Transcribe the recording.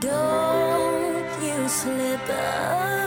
Don't you slip up.